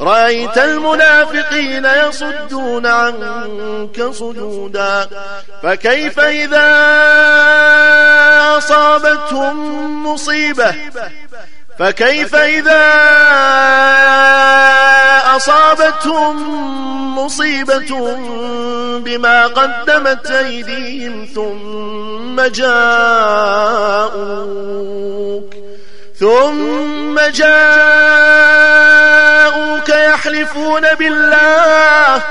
رأيت المنافقين يصدون عنك صدودا فكيف إذا أصابتهم مصيبة؟ فكيف إذا أصابتهم مصيبة بما قدمت أيديهم ثم جاءوك؟ ثم جاءوك يحلفون بالله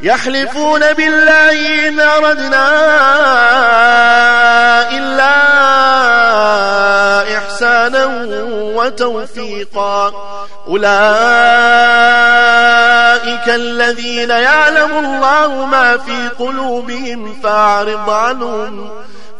يحلفون بالله إن أردنا إلا إحسانا وتوفيقا. أولئك الذين يعلم الله ما في قلوبهم فأعرض عنهم.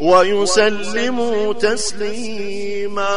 ويسلموا تسليما.